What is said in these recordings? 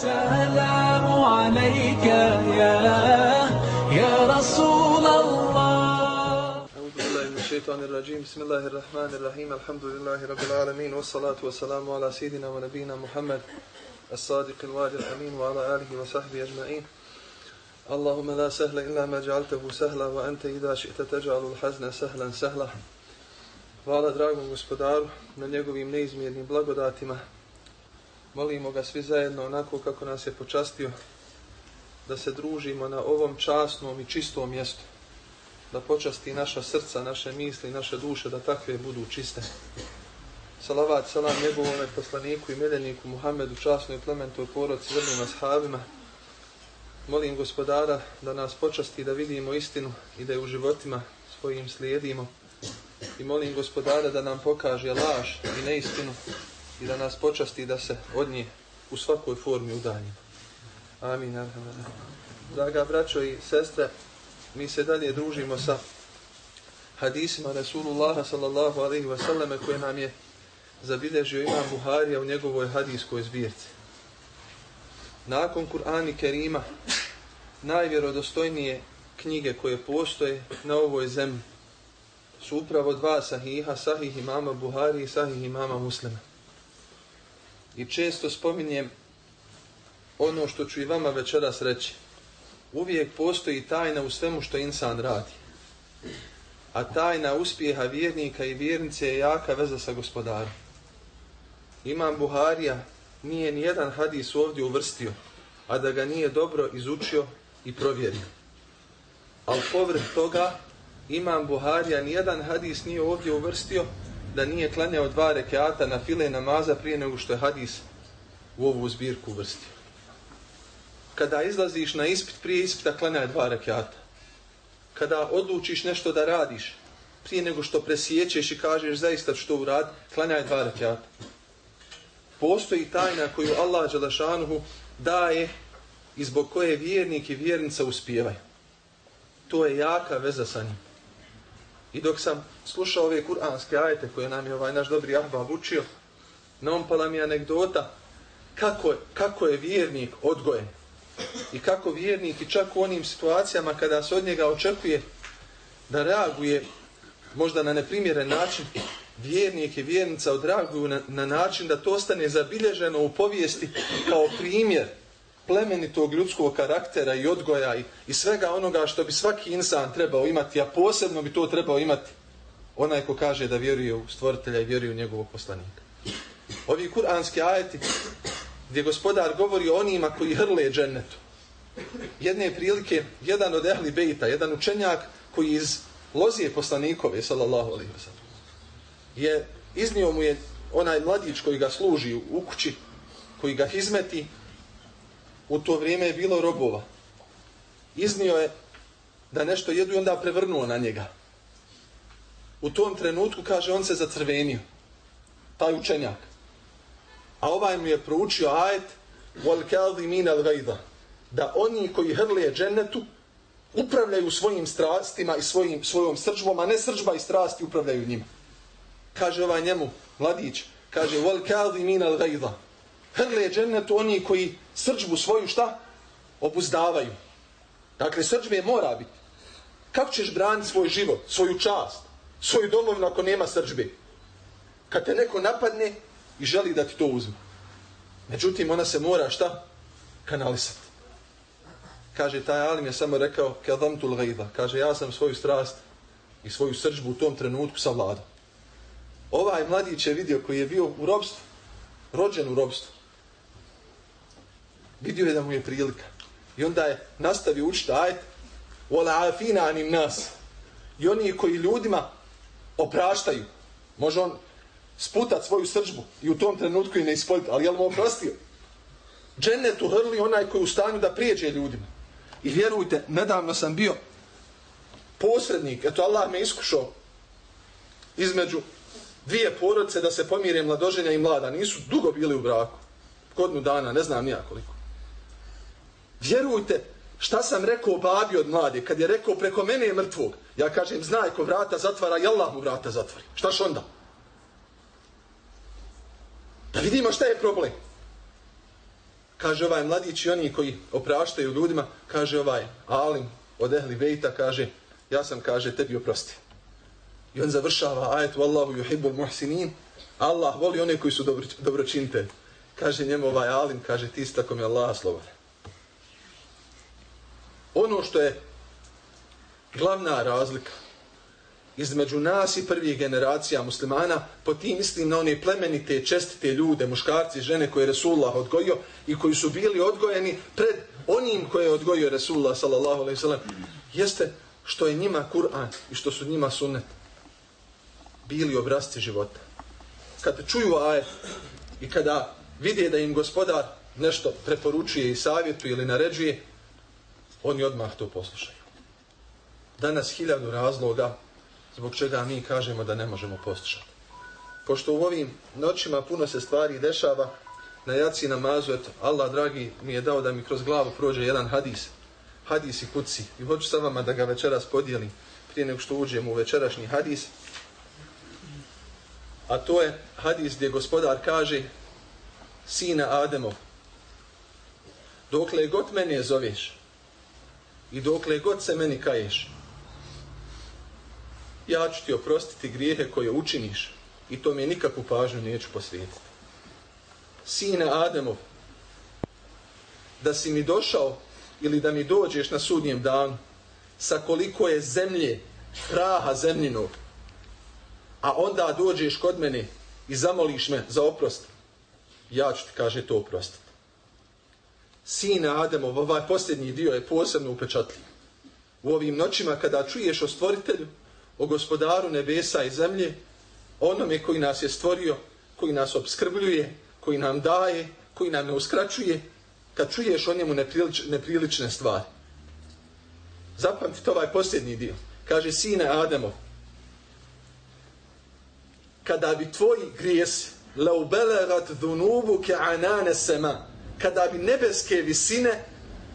السلام عليك يا يا رسول الله أعوذ بالله من الشيطان الرجيم بسم الله الرحمن الرحيم الحمد لله رب العالمين والصلاة والسلام على سيدنا ونبينا محمد الصادق الوعد الأمين وعلى آله وصحبه أجمعين اللهم لا سهل إلا ما جعلته سهلا وأنت إذا شئت تجعل الحزن سهلا سهلا Hvala dragom gospodaru na njegovim neizmjernim blagodatima. Molimo ga svi zajedno onako kako nas je počastio da se družimo na ovom časnom i čistom mjestu. Da počasti naša srca, naše misli, naše duše da takve budu čiste. Salavat, salam njegovome poslaniku i miljeniku Muhammedu, časnoj plementoj poroci, vrnim ashabima. Molim gospodara da nas počasti da vidimo istinu i da je u životima svojim slijedimo i molim gospodara da nam pokaže laž i neistinu i da nas počasti da se od nje u svakoj formi udaljimo. Amin. Draga braćo i sestre, mi se dalje družimo sa hadisima Rasulullah sallallahu alaihi wa sallame koje nam je zabilježio imam Buharija u njegovoj hadijskoj zbirci. Nakon Kur'ani Kerima, najvjerodostojnije knjige koje postoje na ovoj zemlji, su upravo dva sahiha, sahih imama Buhari i sahih imama Muslima. I često spominjem ono što ću i vama večeras reći. Uvijek postoji tajna u svemu što insan radi. A tajna uspjeha vjernika i vjernice je jaka veza sa gospodarom. Imam Buharija nije ni jedan hadis ovdje uvrstio, a da ga nije dobro izučio i provjerio. Ali povrh toga imam Buharija nijedan hadis nije ovdje uvrstio da nije klanjao dva rekeata na file namaza prije nego što je hadis u ovu zbirku uvrstio. Kada izlaziš na ispit, prije ispita klanjaj dva rekeata. Kada odlučiš nešto da radiš, prije nego što presjećeš i kažeš zaista što urad, klanjaj dva rekeata. Postoji tajna koju Allah Đalašanuhu daje i zbog koje vjernik i vjernica uspijevaju. To je jaka veza sa njim. I dok sam slušao ove kuranske ajete koje nam je ovaj naš dobri Ahbab učio, naompala mi anegdota kako, kako je vjernik odgojen. I kako vjernik i čak u onim situacijama kada se od njega očekuje da reaguje možda na neprimjeren način, vjernik i vjernica odreaguju na, na način da to ostane zabilježeno u povijesti kao primjer plemenitog ljudskog karaktera i odgoja i, i svega onoga što bi svaki insan trebao imati, a posebno bi to trebao imati onaj ko kaže da vjeruje u stvoritelja i vjeruje u njegovog poslanika. Ovi kuranski ajeti gdje gospodar govori o onima koji hrle džennetu. Jedne prilike, jedan od ehli bejta, jedan učenjak koji iz lozije poslanikove, sallallahu alaihi wa sallam, je iznio mu je onaj mladić koji ga služi u kući, koji ga izmeti, u to vrijeme je bilo robova. Iznio je da nešto jedu i onda prevrnuo na njega. U tom trenutku, kaže, on se zacrvenio. Taj učenjak. A ovaj mu je proučio ajet wal kaldi min al. Da oni koji hrlije džennetu upravljaju svojim strastima i svojim, svojom srđbom, a ne srđba i strasti upravljaju njima. Kaže ovaj njemu, mladić, kaže wal kaldi min al hrle džennetu oni koji srđbu svoju šta? Obuzdavaju. Dakle, srđbe mora biti. Kako ćeš braniti svoj život, svoju čast, svoju domovinu ako nema srđbe? Kad te neko napadne i želi da ti to uzme. Međutim, ona se mora šta? Kanalisati. Kaže, taj alim je samo rekao, kadam gajda. Kaže, ja sam svoju strast i svoju srđbu u tom trenutku savladao. Ovaj mladić je vidio koji je bio u robstvu, rođen u robstvu vidio je da mu je prilika. I onda je nastavio učiti ajet Ola afina anim nas. I oni koji ljudima opraštaju, može on sputat svoju srđbu i u tom trenutku i ne ispoljiti, ali je li mu oprostio? Džennet uhrli onaj koji je u stanju da prijeđe ljudima. I vjerujte, nedavno sam bio posrednik, eto Allah me iskušao između dvije porodice da se pomire mladoženja i mlada. Nisu dugo bili u braku. Kodnu dana, ne znam nijakoliko. Vjerujte, šta sam rekao babi od mlade, kad je rekao preko mene je mrtvog, ja kažem, znaj ko vrata zatvara, i Allah mu vrata zatvori. Štaš onda? Da vidimo šta je problem. kaže ovaj mladić i oni koji opraštaju ljudima, kaže ovaj Alim od Ehli Bejta, kaže, ja sam, kaže, tebi oprosti. I on završava ajet, Wallahu yuhibbul muhsinin, Allah voli one koji su dobro, dobročinite. Kaže njemu ovaj Alim, kaže, ti si tako mi Allah slobodan. Ono što je glavna razlika između nas i prvih generacija muslimana, po tim mislim na one plemenite, čestite ljude, muškarci, žene koje je Resulullah odgojio i koji su bili odgojeni pred onim koje je odgojio Resulullah sallallahu alaihi sallam, jeste što je njima Kur'an i što su njima sunnet bili obrazci života. Kad čuju ajet i kada vide da im gospodar nešto preporučuje i savjetuje ili naređuje, oni odmah to poslušaju. Danas hiljadu razloga zbog čega mi kažemo da ne možemo poslušati. Pošto u ovim noćima puno se stvari dešava, na jaci namazu, eto, Allah dragi mi je dao da mi kroz glavu prođe jedan hadis, hadis i kuci. I hoću sa vama da ga večeras podijelim prije nego što uđem u večerašnji hadis. A to je hadis gdje gospodar kaže Sina Ademov, dokle god mene zoveš i dokle god se meni kaješ, ja ću ti oprostiti grijehe koje učiniš i to mi nikakvu pažnju neću posvijetiti. Sine Ademov, da si mi došao ili da mi dođeš na sudnjem danu sa koliko je zemlje, praha zemljinog, a onda dođeš kod mene i zamoliš me za oprost, ja ću ti, kaže, to oprostiti sina Ademov, ovaj posljednji dio je posebno upečatljiv. U ovim noćima kada čuješ o stvoritelju, o gospodaru nebesa i zemlje, onome koji nas je stvorio, koji nas obskrbljuje, koji nam daje, koji nam ne uskraćuje, kad čuješ o njemu neprilič, neprilične stvari. Zapamtite ovaj posljednji dio. Kaže, sine Ademov, kada bi tvoji grijesi leubelerat dhunubu ke anane sema, kada bi nebeske visine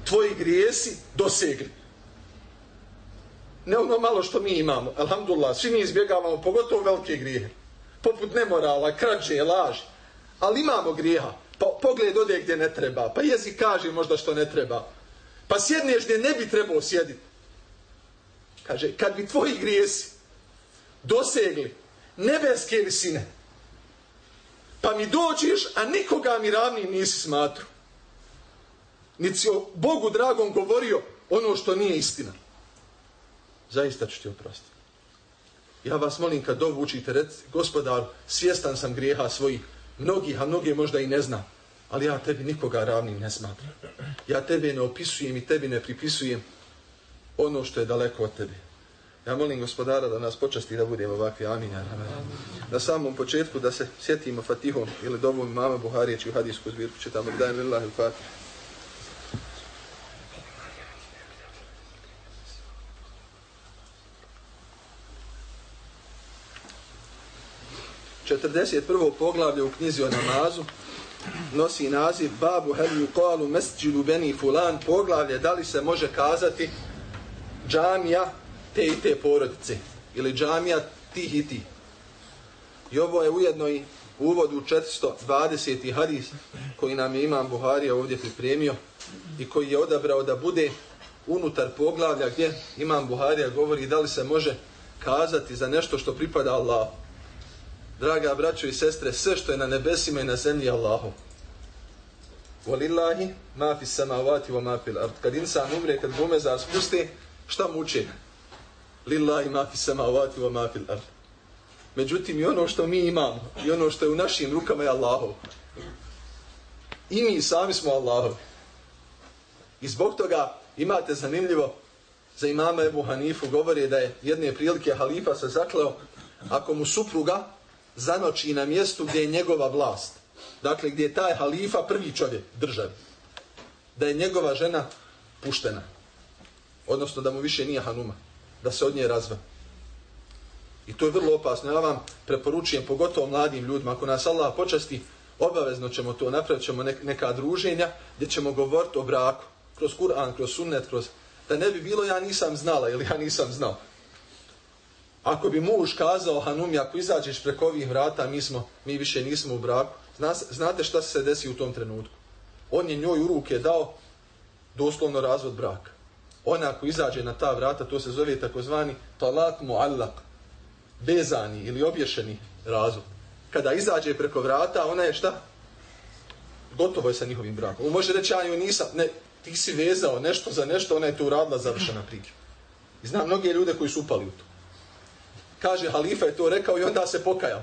tvoji grijesi dosegli ne ono malo što mi imamo. Alhamdulillah, svi mi izbjegavamo, pogotovo velike grijehe. Poput nemorala, krađe, laži. Ali imamo grijeha. Pa pogled ode gdje ne treba. Pa jezik kaže možda što ne treba. Pa sjedneš gdje ne bi trebao sjediti. Kaže, kad bi tvoji grijesi dosegli nebeske visine, pa mi dođeš, a nikoga mi ravni nisi smatru. Niti o Bogu dragom govorio ono što nije istina zaista ću ti oprostiti. Ja vas molim kad dovu učite, rec, gospodar, svjestan sam grijeha svojih, mnogih, a mnoge možda i ne znam, ali ja tebi nikoga ravnim ne smatram. Ja tebe ne opisujem i tebi ne pripisujem ono što je daleko od tebe. Ja molim gospodara da nas počasti da budemo ovakvi. Amin. Na samom početku da se sjetimo Fatihom ili dovom mama Buharijeći u hadijsku zbirku čitamo. Dajem lillahi fatih. 41. poglavlje u knjizi o namazu nosi naziv Babu hel yuqalu masjidu bani fulan poglavlje da li se može kazati džamija te i te porodice ili džamija tih i ti. I ovo je ujedno i uvod u 420. hadis koji nam je imam Buharija ovdje pripremio i koji je odabrao da bude unutar poglavlja gdje imam Buharija govori da li se može kazati za nešto što pripada Allahu draga braćo i sestre, sve što je na nebesima i na zemlji Allahu. Walillahi ma fi samavati wa ma fil ard. Kad insan umre, kad gume za spusti, šta mu uče? Lillahi ma fi samavati wa ma fil ard. Međutim, i ono što mi imamo, i ono što je u našim rukama je Allahov. I mi sami smo Allahovi. I zbog toga imate zanimljivo za imama Ebu Hanifu govori da je jedne prilike halifa se zakleo ako mu supruga zanoči na mjestu gdje je njegova vlast. Dakle, gdje je taj halifa prvi čovjek državi. Da je njegova žena puštena. Odnosno da mu više nije hanuma. Da se od nje razva. I to je vrlo opasno. Ja vam preporučujem, pogotovo mladim ljudima, ako nas Allah počasti, obavezno ćemo to napraviti, ćemo neka druženja gdje ćemo govoriti o braku. Kroz Kur'an, kroz sunnet, kroz... Da ne bi bilo ja nisam znala ili ja nisam znao. Ako bi muž kazao Hanumi, ako izađeš preko ovih vrata, mi, smo, mi više nismo u braku, zna, znate šta se desi u tom trenutku? on je njoj u ruke dao doslovno razvod braka. Ona ako izađe na ta vrata, to se zove takozvani talak muallak, bezani ili obješeni razvod. Kada izađe preko vrata, ona je šta? Gotovo je sa njihovim brakom. On može reći, ja joj nisam, ne, ti si vezao nešto za nešto, ona je to uradila, završena priča. I znam mnoge ljude koji su upali u to. Kaže, halifa je to rekao i onda se pokajao.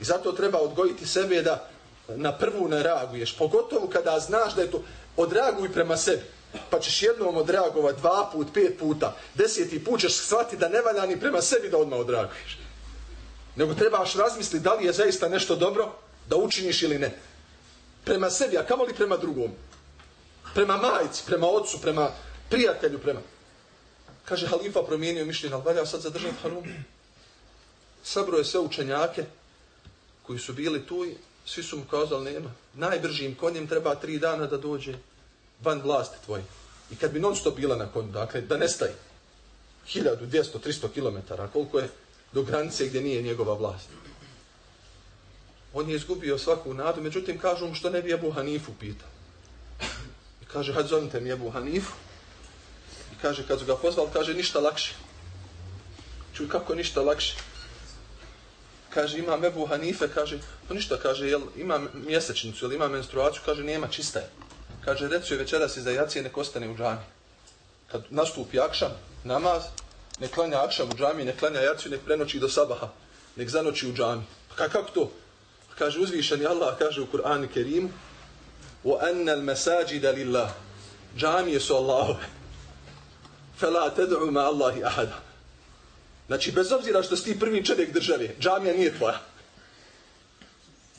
I zato treba odgojiti sebe da na prvu ne reaguješ. Pogotovo kada znaš da je to, odreaguj prema sebi. Pa ćeš jednom odreagovat dva put, pet puta, deseti put ćeš shvatiti da ne valja ni prema sebi da odmah odreaguješ. Nego trebaš razmisliti da li je zaista nešto dobro da učiniš ili ne. Prema sebi, a kamo li prema drugom? Prema majici, prema ocu, prema prijatelju, prema... Kaže, halifa promijenio mišljenje, ali valja sad zadržati harum. Sabro je sve učenjake koji su bili tu i svi su mu kazali, nema. Najbržim konjem treba tri dana da dođe van vlasti tvoje. I kad bi non stop bila na konju, dakle, da nestaje. 1200, 300 km, koliko je do granice gdje nije njegova vlast. On je izgubio svaku nadu, međutim, kažu mu što ne bi Ebu Hanifu pitao. I kaže, hajde zovite mi Ebu Hanifu I kaže, kad su ga pozvali, kaže, ništa lakše. Čuj, kako ništa lakše? Kaže, ima Ebu Hanife, kaže, pa ništa, kaže, jel, ima mjesečnicu, jel ima menstruaciju, kaže, nema, čista je. Kaže, reci joj večeras iza jacije, nek ostane u džami. Kad nastupi akšam, namaz, nek klanja akšam u džami, nek klanja jaciju, nek prenoći do sabaha, nek zanoći u džami. Pa kako to? Kaže, uzvišeni Allah, kaže u Kur'anu Kerimu, وَأَنَّ الْمَسَاجِدَ لِلَّهِ Džamije su Allahove. fela tedu ma Allahi ahada. Znači, bez obzira što si ti prvi čovjek države, džamija nije tvoja.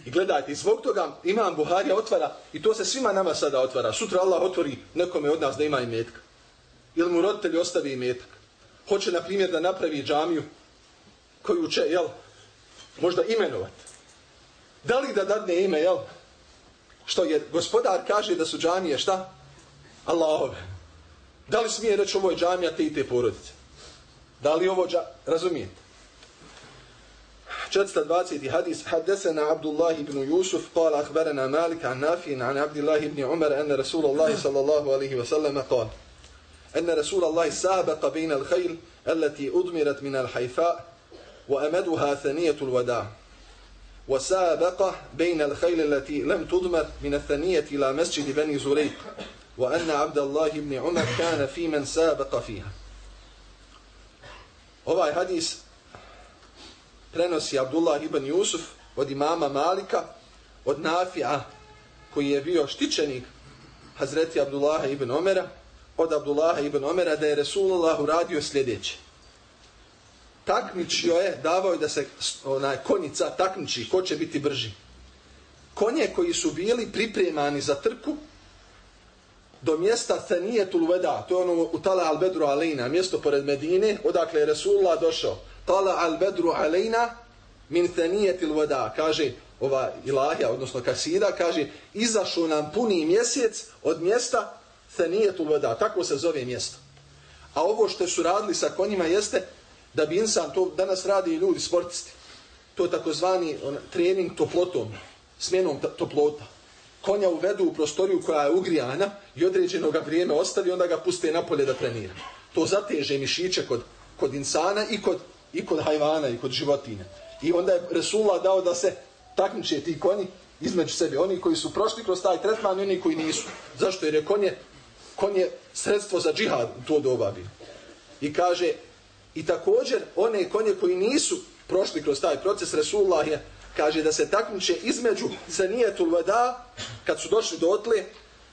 I gledajte, zbog toga imam Buharija otvara, i to se svima nama sada otvara. Sutra Allah otvori nekome od nas da ima i metka. Ili mu roditelj ostavi imetak. metak. Hoće, na primjer, da napravi džamiju koju će, jel, možda imenovat. Da li da dadne ime, jel? Što je, gospodar kaže da su džamije, šta? Allahove. Da li smije reći ovo je džamija te i te porodice? Da li ovo džamija? Razumijete? 420. hadis حدثنا عبد الله بن يوسف قال أخبرنا مالك عن نافع عن عبد الله بن عمر أن رسول الله صلى الله عليه وسلم قال أن رسول الله سابق بين الخيل التي أضمرت من الحيفاء وأمدها ثنية الوداع وسابق بين الخيل التي لم تضمر من الثنية إلى مسجد بني زريق وأن عبد الله بن عمر كان في من سابق فيها Ovaj hadis prenosi Abdullah ibn Yusuf od imama Malika, od Nafija koji je bio štićenik Hazreti Abdullah ibn Omera, od Abdullah ibn Omera da je Resulullah uradio sljedeće. Takmičio je, davao je da se onaj konjica takmiči ko će biti brži. Konje koji su bili pripremani za trku do mjesta Thanijetul Veda, to je ono u Tala al-Bedru Alejna, mjesto pored Medine, odakle je Resulullah došao. Tala al-Bedru Alejna min Thanijetul Veda, kaže ova ilahija, odnosno kasida, kaže izašao nam puni mjesec od mjesta Thanijetul Veda, tako se zove mjesto. A ovo što su radili sa konjima jeste da bi insan, to danas radi i ljudi, sportisti, to je takozvani on, trening toplotom, smjenom toplota konja uvedu u prostoriju koja je ugrijana i određenog vrijeme ostavi, onda ga puste napolje da trenira. To zateže mišiće kod, kod insana i kod, i kod hajvana i kod životinja. I onda je Resulullah dao da se takmiče ti konji između sebe. Oni koji su prošli kroz taj tretman i oni koji nisu. Zašto? Jer je konje, konje sredstvo za džihad u to doba bio. I kaže, i također one konje koji nisu prošli kroz taj proces, Resulullah je kaže da se takmiče između Sanijetul Vada, kad su došli do otle,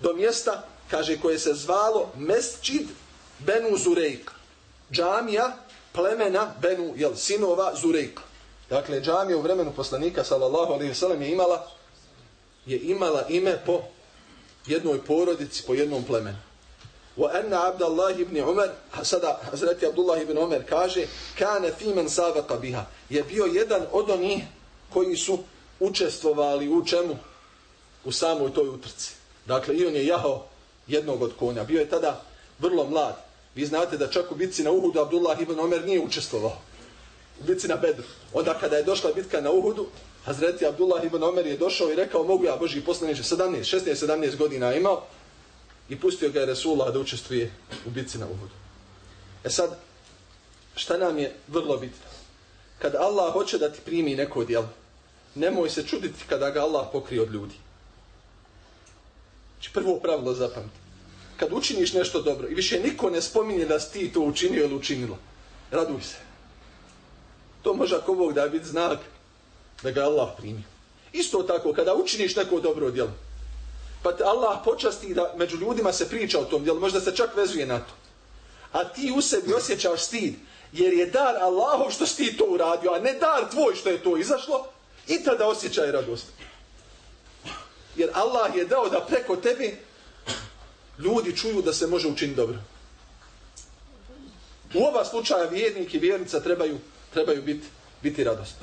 do mjesta, kaže, koje se zvalo Mesčid Benu Zurejka. Džamija plemena Benu, jel, sinova Zurejka. Dakle, džamija u vremenu poslanika, sallallahu alaihi sallam, je imala, je imala ime po jednoj porodici, po jednom plemenu. Wa anna Abdullah ibn Umar, sada Hazreti Abdullah ibn Umar kaže, kana fi men sabaqa biha, je bio jedan od onih koji su učestvovali u čemu? U samoj toj utrci. Dakle, i on je jahao jednog od konja. Bio je tada vrlo mlad. Vi znate da čak u bitci na Uhudu Abdullah ibn Omer nije učestvovao. U bitci na Bedru. Onda kada je došla bitka na Uhudu, Hazreti Abdullah ibn Omer je došao i rekao, mogu ja Boži poslaniče, 17, 16, 17 godina imao i pustio ga je Resulullah da učestvuje u bitci na Uhudu. E sad, šta nam je vrlo bitno? Kad Allah hoće da ti primi neko djelo, nemoj se čuditi kada ga Allah pokrije od ljudi. Znači prvo pravilo zapamti. Kad učiniš nešto dobro i više niko ne spominje da si ti to učinio ili učinila, raduj se. To može ako Bog da biti znak da ga Allah primi. Isto tako, kada učiniš neko dobro djelo, pa te Allah počasti da među ljudima se priča o tom djelu, možda se čak vezuje na to. A ti u sebi osjećaš stid, jer je dar Allahov što si ti to uradio, a ne dar tvoj što je to izašlo, i tada osjećaj radost. Jer Allah je dao da preko tebi ljudi čuju da se može učiniti dobro. U ova slučaja vjernik i vjernica trebaju, trebaju biti, biti radost.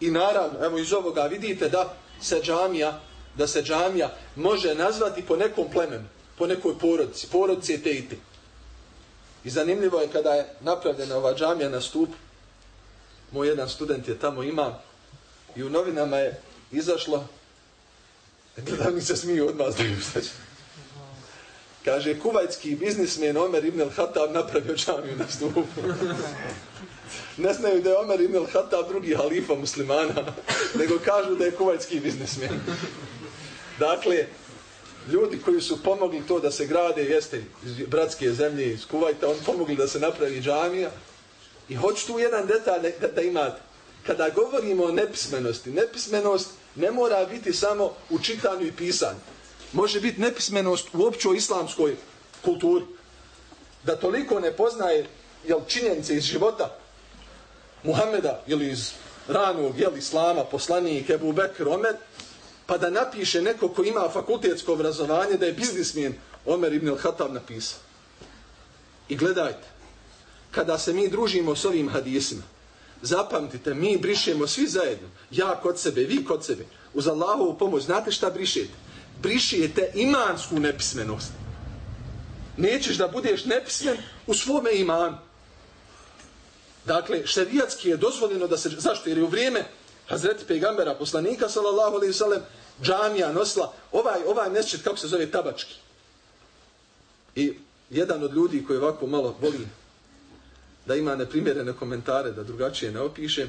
I naravno, evo iz ovoga vidite da se džamija, da se džamija može nazvati po nekom plemenu, po nekoj porodici, porodici je te i te. I zanimljivo je kada je napravljena ova džamija na stup, moj jedan student je tamo imam, i u novinama je izašlo, da mi se smiju odmah znaju šta. Kaže, kuvajtski biznismen Omer ibn al-Hatab napravio džamiju na stupu. ne znaju da je Omer ibn al-Hatab drugi halifa muslimana, nego kažu da je kuvajtski biznismen. dakle, ljudi koji su pomogli to da se grade, jeste iz bratske zemlje, iz Kuvajta, on pomogli da se napravi džamija. I hoću tu jedan detalj da, da imate. Kada govorimo o nepismenosti, nepismenost ne mora biti samo u čitanju i pisanju. Može biti nepismenost u općoj islamskoj kulturi. Da toliko ne poznaje jel, činjenice iz života Muhameda ili iz ranog jel, islama, poslanik Ebu Bekr, Omer, pa da napiše neko ko ima fakultetsko obrazovanje da je biznismen Omer ibn al-Hatab napisao. I gledajte, kada se mi družimo s ovim hadisima, zapamtite, mi brišemo svi zajedno, ja kod sebe, vi kod sebe, uz Allahovu pomoć, znate šta brišete? Brišete imansku nepismenost. Nećeš da budeš nepismen u svome imanu. Dakle, šerijatski je dozvoljeno da se, zašto? Jer je u vrijeme Hazreti Pegambera, poslanika, sallallahu alaihi sallam, džamija nosila, ovaj, ovaj mjesečet, kako se zove, tabački. I jedan od ljudi koji ovako malo voli da ima neprimjerene komentare, da drugačije ne opiše,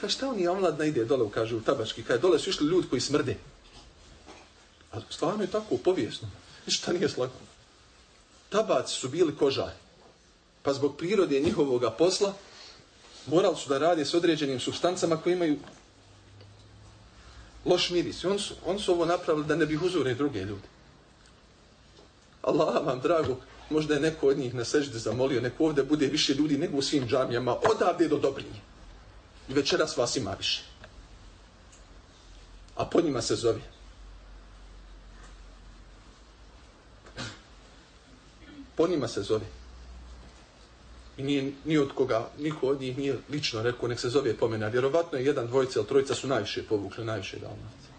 kaže, šta on je omladna ide dole, kaže, u tabački, kaže, dole su išli ljudi koji smrde. A stvarno je tako, povijesno. Ništa nije slagano. Tabaci su bili kožari. Pa zbog prirode njihovog posla, morali su da radi s određenim substancama koji imaju loš miris. On su, on su ovo napravili da ne bi uzore druge ljude. Allah vam drago, možda je neko od njih na sežde zamolio, neko ovdje bude više ljudi nego u svim džamijama, odavde do dobrinje. I večeras vas ima više. A po njima se zove. Po njima se zove. I nije ni od koga, niko od njih nije lično rekao, nek se zove pomena. Vjerovatno je jedan, dvojica ili trojica su najviše povukli, najviše dalmaci.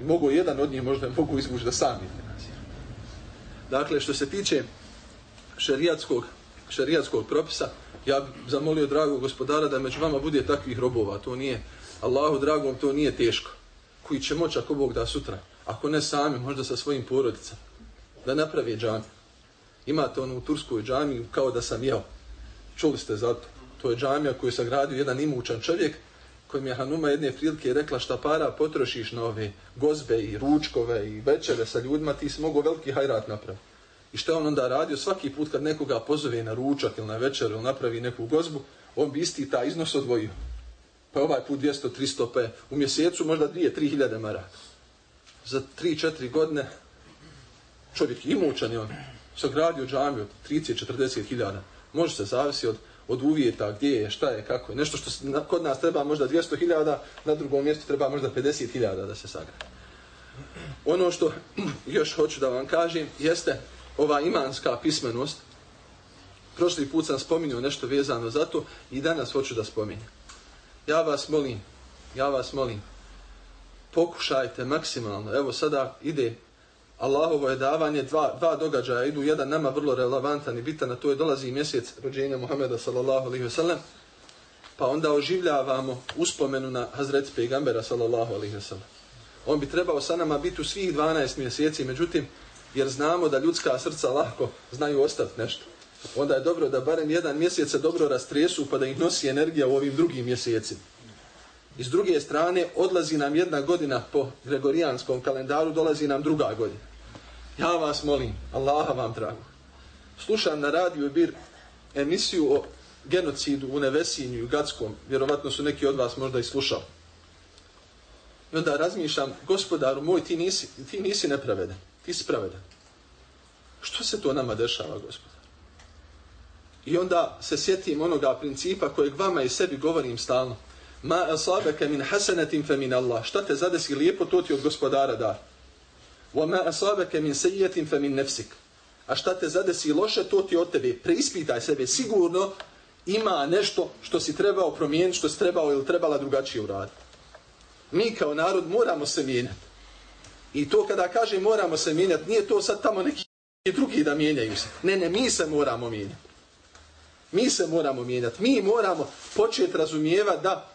I mogu jedan od njih možda mogu izvući da sami finansira. Dakle, što se tiče šerijatskog, šerijatskog propisa, ja bih zamolio dragog gospodara da među vama bude takvih robova. To nije, Allahu dragom, to nije teško. Koji će moći ako Bog da sutra. Ako ne sami, možda sa svojim porodicama. Da napravi džamiju imate ono u Turskoj džamiju kao da sam jeo. Čuli ste za to. To je džamija koju je sagradio jedan imućan čovjek kojim je Hanuma jedne prilike rekla šta para potrošiš na ove gozbe i ručkove i večere sa ljudima, ti si mogo veliki hajrat napraviti. I što on onda radio? Svaki put kad nekoga pozove na ručak ili na večer ili napravi neku gozbu, on bi isti ta iznos odvojio. Pa ovaj put 200, 300, pa u mjesecu možda 2, 3 hiljade maraka. Za 3, 4 godine čovjek imućan je on sagradio džamiju od 30-40 hiljada. Može se zavisi od, od uvjeta, gdje je, šta je, kako je. Nešto što na, kod nas treba možda 200.000, na drugom mjestu treba možda 50.000 da se sagra. Ono što još hoću da vam kažem jeste ova imanska pismenost. Prošli put sam spominio nešto vezano za to i danas hoću da spominjem. Ja vas molim, ja vas molim, pokušajte maksimalno, evo sada ide Allahovo je davanje, dva, dva događaja idu, jedan nama vrlo relevantan i bitan, a to je dolazi mjesec rođenja Muhameda sallallahu alaihi ve sellem. pa onda oživljavamo uspomenu na Hazret Pegambera sallallahu alaihi ve sellem. On bi trebao sa nama biti u svih 12 mjeseci, međutim, jer znamo da ljudska srca lahko znaju ostati nešto. Onda je dobro da barem jedan mjesec se dobro rastresu pa da ih nosi energija u ovim drugim mjesecima. I s druge strane, odlazi nam jedna godina po gregorijanskom kalendaru, dolazi nam druga godina. Ja vas molim, Allaha vam drago. Slušam na radiju bir emisiju o genocidu u Nevesinju i Gatskom. Vjerovatno su neki od vas možda i slušali. I onda razmišljam, gospodaru moj, ti nisi, ti nisi nepravedan. Ti si pravedan. Što se to nama dešava, gospodar? I onda se sjetim onoga principa kojeg vama i sebi govorim stalno. Ma asabaka min hasanatin fa min Allah. Šta te zadesi lijepo, to ti od gospodara da. وما أصابك من سيئة فمن نفسك. A šta te zadesi loše, to ti od tebe. Preispitaj sebe, sigurno ima nešto što si trebao promijeniti, što si trebao ili trebala drugačije uraditi. Mi kao narod moramo se mijenjati. I to kada kaže moramo se mijenjati, nije to sad tamo neki drugi da mijenjaju se. Ne, ne, mi se moramo mijenjati. Mi se moramo mijenjati. Mi moramo početi razumijevati da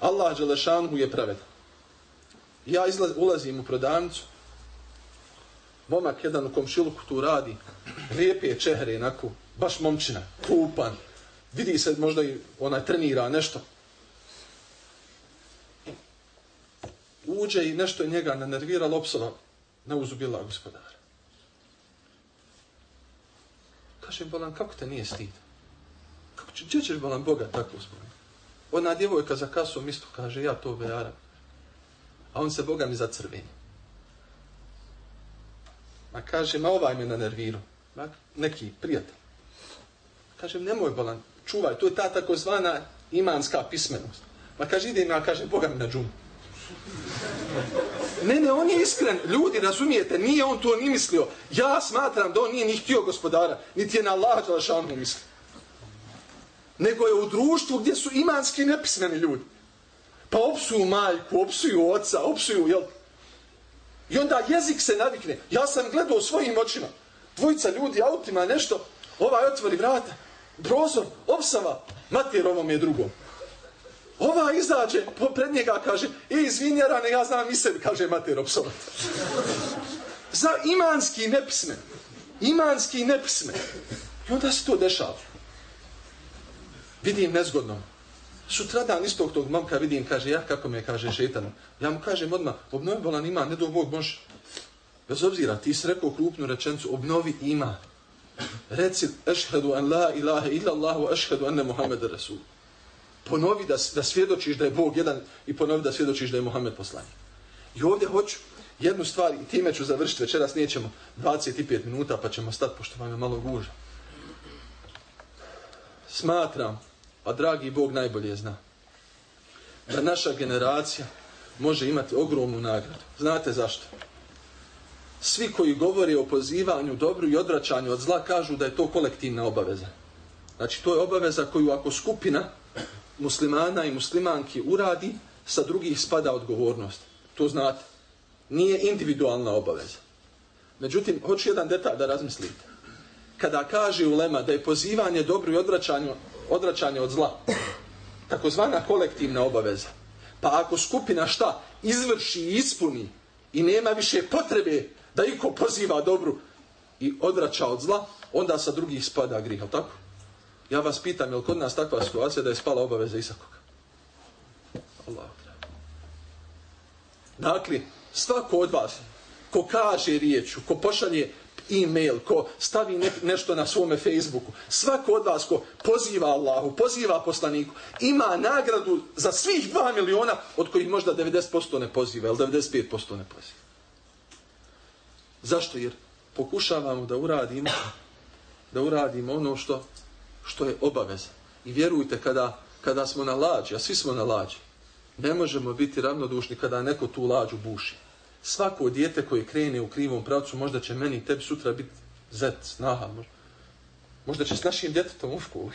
Allah Đelešanhu je pravedan. Ja izlaz, ulazim u prodavnicu, momak jedan u komšiluku tu radi, lijepe čehre, onako, baš momčina, kupan, vidi se možda i onaj trenira nešto. Uđe i nešto je njega nanervira lopsova, na uzubila gospodara. Kaže, bolan, kako te nije stid? Kako će, gdje ćeš, bolan, Boga tako spomenuti? Ona djevojka za kasom isto kaže, ja to vejaram. A on se Boga mi zacrveni. Ma kaže, ma ovaj me na nerviru. Ma, neki prijatelj. Kažem, nemoj bolan, čuvaj, to je ta takozvana imanska pismenost. Ma kaže, idem ja, kaže, Boga mi na džumu. Ne, ne, on je iskren. Ljudi, razumijete, nije on to ni mislio. Ja smatram da on nije ni htio gospodara, niti je na Allah Đalašanu mislio nego je u društvu gdje su imanski nepismeni ljudi. Pa opsuju majku, opsuju oca, opsuju, jel? I onda jezik se navikne. Ja sam gledao svojim očima. Dvojica ljudi, autima, nešto. Ovaj otvori vrata. Brozor, opsava. Mater ovom je drugom. Ova izađe, pred njega kaže, e, izvini, Jarane, ja znam i sebi, kaže mater opsovat. Za imanski nepismen. Imanski nepismen. I onda se to dešava vidim nezgodno. Sutradan istog tog momka vidim, kaže, ja kako me kaže šetan. Ja mu kažem odmah, obnovi bolan ima, ne do Bog može. Bez obzira, ti si rekao krupnu rečencu, obnovi ima. Reci, ešhedu an la ilaha illa Allahu, ešhedu anne Muhammed Rasul. Ponovi da, da svjedočiš da je Bog jedan i ponovi da svjedočiš da je Muhammed poslanik. I ovdje hoću jednu stvar, i time ću završiti, večeras nećemo 25 minuta, pa ćemo stati, pošto vam je malo guža. Smatram a dragi Bog najbolje zna, da naša generacija može imati ogromnu nagradu. Znate zašto? Svi koji govore o pozivanju dobru i odvraćanju od zla kažu da je to kolektivna obaveza. Znači, to je obaveza koju ako skupina muslimana i muslimanki uradi, sa drugih spada odgovornost. To znate. Nije individualna obaveza. Međutim, hoću jedan detalj da razmislite. Kada kaže ulema da je pozivanje dobru i odvraćanju odvraćanje od zla. Takozvana kolektivna obaveza. Pa ako skupina šta izvrši i ispuni i nema više potrebe da iko poziva dobru i odvraća od zla, onda sa drugih spada grih, tako? Ja vas pitam, je li kod nas takva situacija da je spala obaveza isakoga? Allah. Dakle, svako od vas ko kaže riječu, ko pošalje e-mail, ko stavi ne, nešto na svome Facebooku, svako od vas ko poziva Allahu, poziva poslaniku, ima nagradu za svih 2 miliona, od kojih možda 90% ne poziva, ili 95% ne poziva. Zašto? Jer pokušavamo da uradimo da uradimo ono što što je obaveza. I vjerujte, kada, kada smo na lađi, a svi smo na lađi, ne možemo biti ravnodušni kada neko tu lađu buši svako dijete koje krene u krivom pravcu, možda će meni i tebi sutra biti zet, snaha. Možda, možda će s našim djetetom u školu.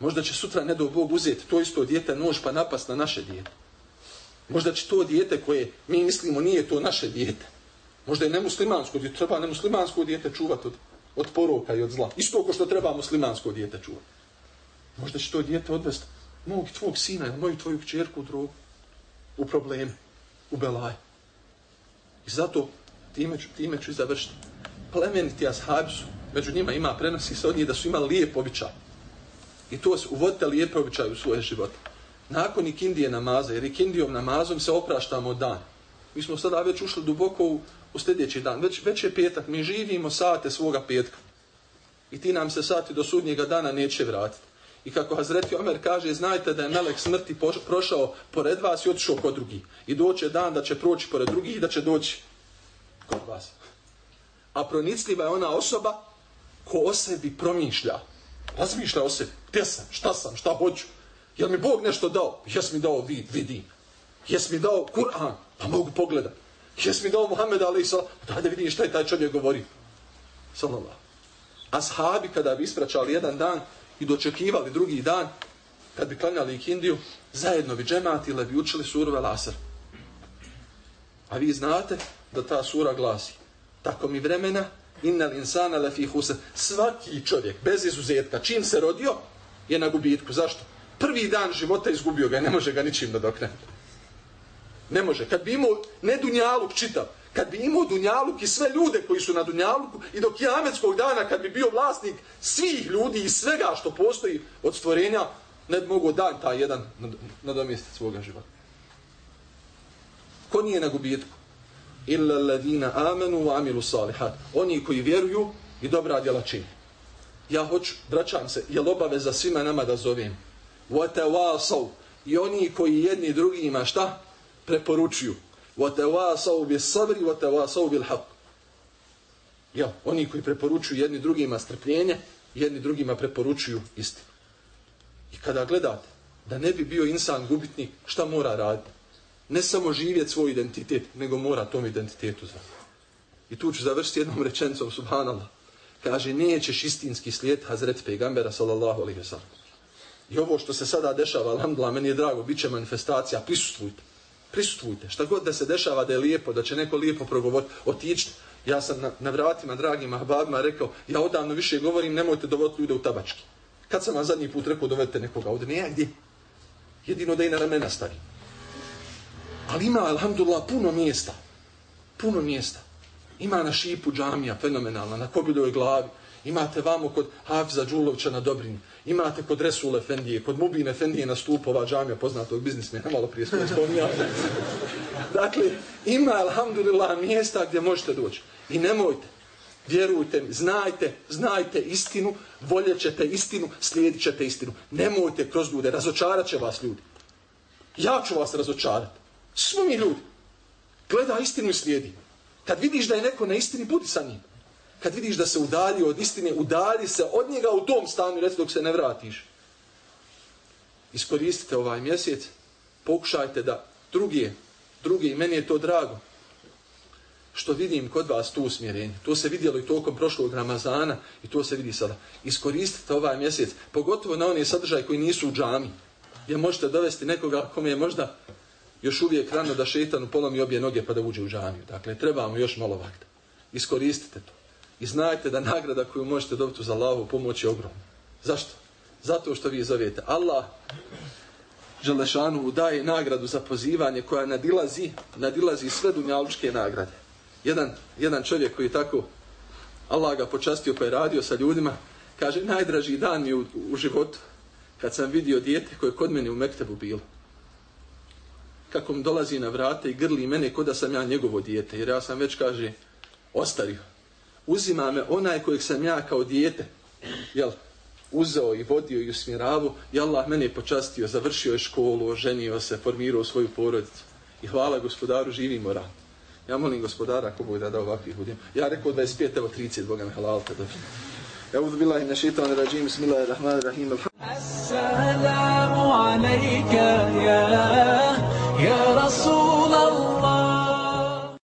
Možda će sutra ne do Bog uzeti to isto dijete nož pa napast na naše dijete. Možda će to dijete koje mi mislimo nije to naše dijete. Možda je nemuslimansko dijete. Treba nemuslimansko dijete čuvati od, od poroka i od zla. Isto ko što treba muslimansko dijete čuvati. Možda će to dijete odvesti mog tvog sina ili moju tvoju kćerku u drogu, u probleme, u belaj. I zato time ću, time ću završiti. Plemeniti ashabi su, među njima ima, prenosi se od njih da su imali lijep običaj. I to se uvodite lijep običaj u svoje živote. Nakon ikindije namaza, jer ikindijom namazom se opraštamo dan. Mi smo sada već ušli duboko u, u sljedeći dan. Već, već je petak, mi živimo sate svoga petka. I ti nam se sati do sudnjega dana neće vratiti. I kako Hazreti Omer kaže, znajte da je melek smrti prošao pored vas i otišao kod drugih. I doće dan da će proći pored drugih i da će doći kod vas. A pronicljiva je ona osoba ko o sebi promišlja. Razmišlja o sebi. Gdje sam? Šta sam? Šta hoću? Jel mi Bog nešto dao? Jes mi dao vid, vidi. Jes mi dao Kur'an? Pa mogu pogledat. Jes mi dao Muhammed Ali Isra? Pa daj da vidim šta je taj čovjek govori. Sallallahu. Ashabi kada bi ispraćali jedan dan, i dočekivali drugi dan, kad bi klanjali ikindiju, zajedno bi džematile, bi učili suru Al-Asr. A vi znate da ta sura glasi, tako mi vremena, innal insana lafi husr, svaki čovjek, bez izuzetka, čim se rodio, je na gubitku. Zašto? Prvi dan života izgubio ga, ne može ga ničim nadokrenuti. Ne može. Kad bi imao ne dunjaluk čitav, kad bi imao Dunjaluk i sve ljude koji su na Dunjaluku i do kijametskog dana kad bi bio vlasnik svih ljudi i svega što postoji od stvorenja, ne bi mogo dan taj jedan nadomjestiti svoga života. Ko nije na gubitku? Illa ladina amenu wa amilu salihat. Oni koji vjeruju i dobra djela čini. Ja hoću, vraćam se, je obaveza svima nama da zovem. Wa tawasaw. I oni koji jedni drugima šta? Preporučuju. وَتَوَاسَوْ بِالصَّبْرِ وَتَوَاسَوْ بِالْحَقِّ Ja, oni koji preporučuju jedni drugima strpljenje, jedni drugima preporučuju istinu. I kada gledate da ne bi bio insan gubitnik, šta mora raditi? Ne samo živjeti svoj identitet, nego mora tom identitetu zvati. I tu ću završiti jednom rečencom, subhanallah. Kaže, nećeš istinski slijed Hazret Pegambera, sallallahu alaihi wa sallam. I ovo što se sada dešava, alhamdulillah, meni je drago, bit će manifestacija, prisustvujte prisutujte. Šta god da se dešava da je lijepo, da će neko lijepo progovoriti, otići. Ja sam na, na vratima dragim ahbabima rekao, ja odavno više govorim, nemojte dovoditi ljude u tabački. Kad sam vam zadnji put rekao, dovedite nekoga ovdje, ne ja gdje. Jedino da i na ramena stari. Ali ima, alhamdulillah, puno mjesta. Puno mjesta. Ima na šipu džamija, fenomenalna, na kobiljoj glavi. Imate vamo kod Hafiza Đulovića na Dobrini. Imate kod Resul Efendije, kod Mubin Efendije na stupu ova džamija poznatog biznismena, malo prije smo spominjali. dakle, ima, alhamdulillah, mjesta gdje možete doći. I nemojte, vjerujte mi, znajte, znajte istinu, voljet ćete istinu, slijedit ćete istinu. Nemojte kroz ljude, razočarat će vas ljudi. Ja ću vas razočarati. Smo mi ljudi. Gleda istinu i slijedi. Kad vidiš da je neko na istini, budi sa njim kad vidiš da se udalji od istine, udalji se od njega u tom stanu, reci dok se ne vratiš. Iskoristite ovaj mjesec, pokušajte da drugi, drugi, meni je to drago, što vidim kod vas tu usmjerenje. To se vidjelo i tokom prošlog Ramazana i to se vidi sada. Iskoristite ovaj mjesec, pogotovo na one sadržaje koji nisu u džami, gdje možete dovesti nekoga kome je možda još uvijek rano da šetanu polomi obje noge pa da uđe u džamiju. Dakle, trebamo još malo vakta. Iskoristite to. I znajte da nagrada koju možete dobiti za Allahovu pomoć je ogromna. Zašto? Zato što vi zovete Allah Želešanu daje nagradu za pozivanje koja nadilazi, nadilazi sve dunjalučke nagrade. Jedan, jedan čovjek koji tako Allah ga počastio pa je radio sa ljudima, kaže najdraži dan mi u, u životu kad sam vidio dijete koje kod mene u Mektebu bilo. Kako mi dolazi na vrate i grli mene kod da sam ja njegovo dijete. Jer ja sam već, kaže, ostario uzima me onaj kojeg sam ja kao dijete jel, uzeo i vodio i usmjeravu i Allah mene je počastio, završio je školu, oženio se, formirao svoju porodicu. I hvala gospodaru, živimo rad. Ja molim gospodara, ako Bog da da ovakvih budem. Ja rekao 25, evo 30, Boga me halal te dobi. أعوذ بالله من الشيطان الرجيم بسم الله الرحمن الرحيم السلام عليك يا